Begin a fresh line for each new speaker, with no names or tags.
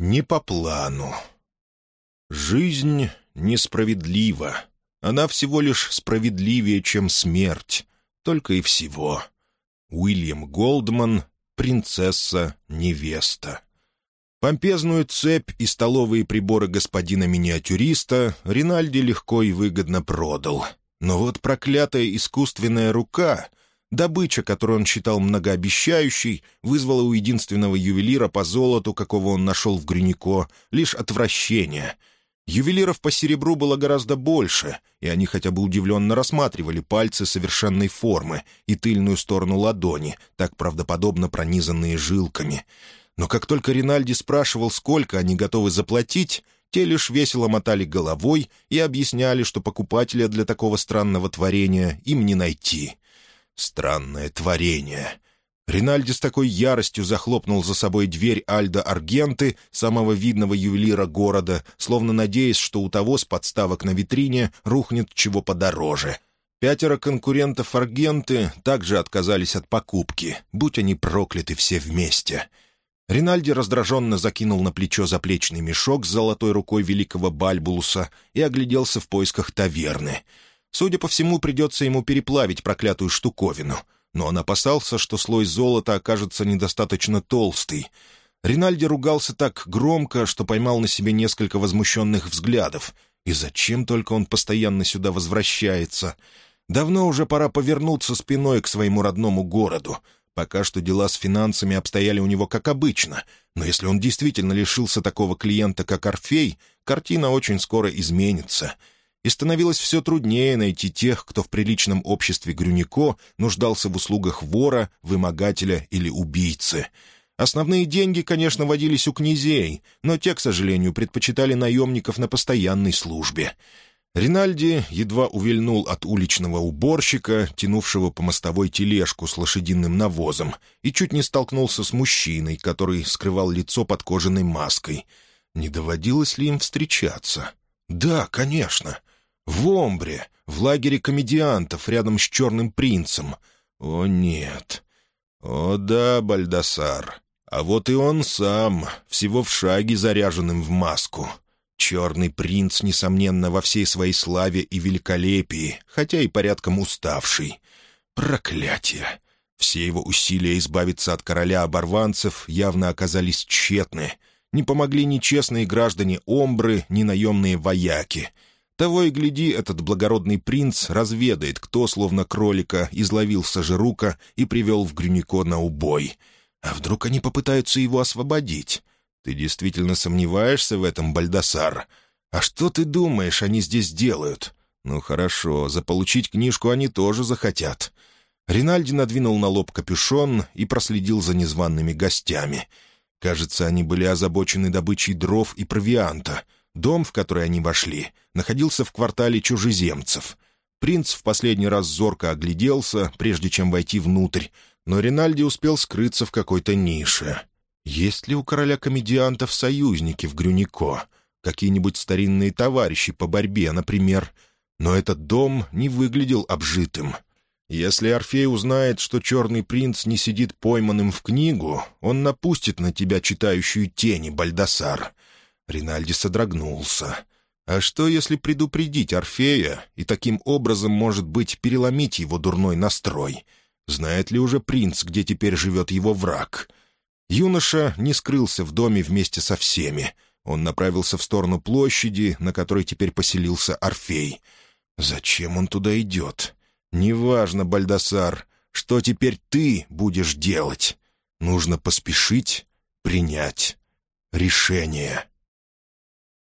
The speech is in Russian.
Не по плану. Жизнь несправедлива. Она всего лишь справедливее, чем смерть. Только и всего. Уильям Голдман, принцесса-невеста. Помпезную цепь и столовые приборы господина-миниатюриста Ринальди легко и выгодно продал. Но вот проклятая искусственная рука Добыча, которую он считал многообещающей, вызвала у единственного ювелира по золоту, какого он нашел в Грюнико, лишь отвращение. Ювелиров по серебру было гораздо больше, и они хотя бы удивленно рассматривали пальцы совершенной формы и тыльную сторону ладони, так правдоподобно пронизанные жилками. Но как только Ринальди спрашивал, сколько они готовы заплатить, те лишь весело мотали головой и объясняли, что покупателя для такого странного творения им не найти — Странное творение. Ринальди с такой яростью захлопнул за собой дверь Альда Аргенты, самого видного ювелира города, словно надеясь, что у того с подставок на витрине рухнет чего подороже. Пятеро конкурентов Аргенты также отказались от покупки, будь они прокляты все вместе. Ринальди раздраженно закинул на плечо заплечный мешок с золотой рукой великого Бальбулуса и огляделся в поисках таверны — Судя по всему, придется ему переплавить проклятую штуковину. Но он опасался, что слой золота окажется недостаточно толстый. Ринальди ругался так громко, что поймал на себе несколько возмущенных взглядов. И зачем только он постоянно сюда возвращается? Давно уже пора повернуться спиной к своему родному городу. Пока что дела с финансами обстояли у него как обычно, но если он действительно лишился такого клиента, как Орфей, картина очень скоро изменится — и становилось все труднее найти тех, кто в приличном обществе Грюнико нуждался в услугах вора, вымогателя или убийцы. Основные деньги, конечно, водились у князей, но те, к сожалению, предпочитали наемников на постоянной службе. Ринальди едва увильнул от уличного уборщика, тянувшего по мостовой тележку с лошадиным навозом, и чуть не столкнулся с мужчиной, который скрывал лицо под кожаной маской. Не доводилось ли им встречаться? «Да, конечно. В Омбре, в лагере комедиантов, рядом с Черным принцем. О, нет. О, да, Бальдасар. А вот и он сам, всего в шаге заряженным в маску. Черный принц, несомненно, во всей своей славе и великолепии, хотя и порядком уставший. Проклятие! Все его усилия избавиться от короля оборванцев явно оказались тщетны. Не помогли ни честные граждане Омбры, ни наемные вояки — того и гляди, этот благородный принц разведает, кто, словно кролика, изловил Сажирука и привел в Грюнико на убой. А вдруг они попытаются его освободить? Ты действительно сомневаешься в этом, Бальдасар? А что ты думаешь, они здесь делают? Ну хорошо, заполучить книжку они тоже захотят. Ринальди надвинул на лоб капюшон и проследил за незваными гостями. Кажется, они были озабочены добычей дров и провианта — Дом, в который они вошли, находился в квартале чужеземцев. Принц в последний раз зорко огляделся, прежде чем войти внутрь, но Ринальди успел скрыться в какой-то нише. Есть ли у короля комедиантов союзники в Грюнико? Какие-нибудь старинные товарищи по борьбе, например? Но этот дом не выглядел обжитым. Если Орфей узнает, что черный принц не сидит пойманным в книгу, он напустит на тебя читающую тени, Бальдасар. Ринальди содрогнулся. А что, если предупредить Орфея и таким образом, может быть, переломить его дурной настрой? Знает ли уже принц, где теперь живет его враг? Юноша не скрылся в доме вместе со всеми. Он направился в сторону площади, на которой теперь поселился Орфей. Зачем он туда идет? Неважно, Бальдасар, что теперь ты будешь делать? Нужно поспешить принять решение.